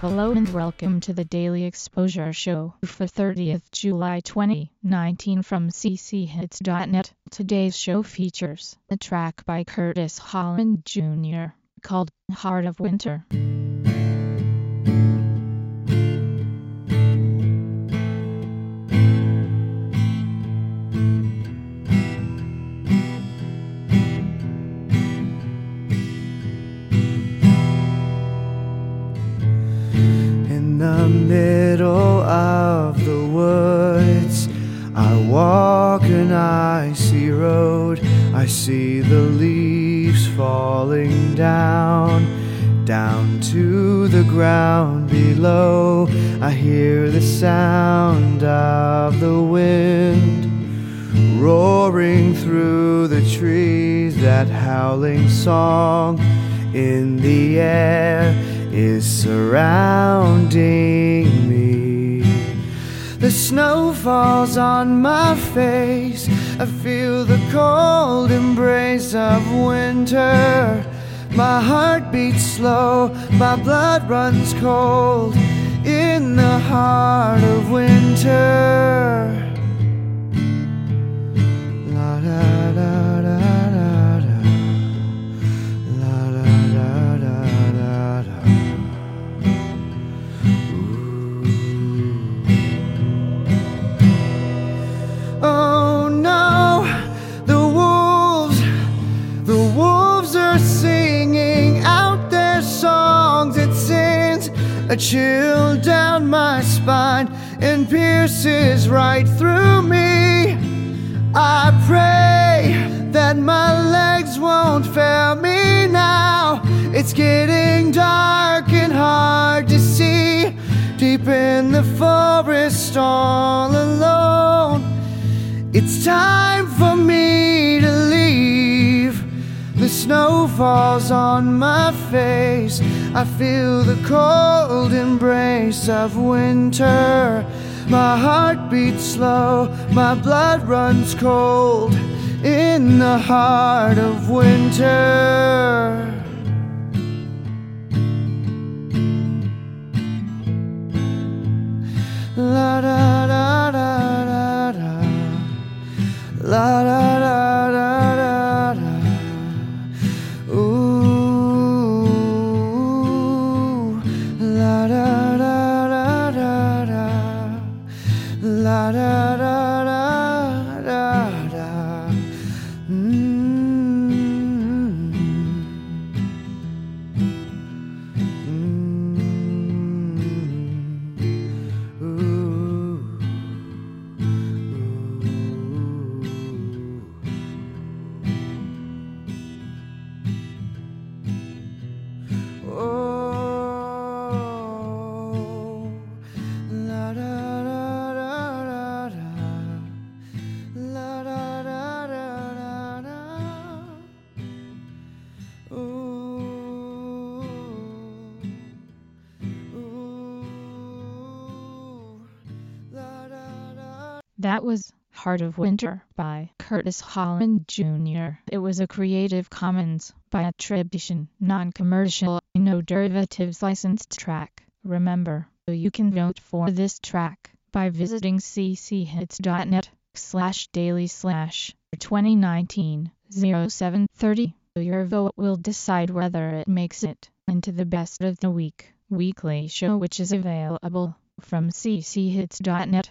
Hello and welcome to the Daily Exposure Show for 30th July 2019 from cchits.net. Today's show features a track by Curtis Holland Jr. called Heart of Winter. In the middle of the woods, I walk an icy road. I see the leaves falling down, down to the ground below. I hear the sound of the wind roaring through the trees, that howling song in the air is surrounding me. The snow falls on my face. I feel the cold embrace of winter. My heart beats slow, my blood runs cold a chill down my spine and pierces right through me. I pray that my legs won't fail me now. It's getting dark and hard to see. Deep in the forest, all alone. It's time for me to leave. The snow falls on my face. I feel the cold embrace of winter. My heart beats slow, my blood runs cold in the heart of winter. La da da da That was Heart of Winter by Curtis Holland Jr. It was a Creative Commons by attribution, non-commercial, no derivatives licensed track. Remember, you can vote for this track by visiting cchits.net slash daily slash 2019 0730. Your vote will decide whether it makes it into the best of the week weekly show which is available from cchits.net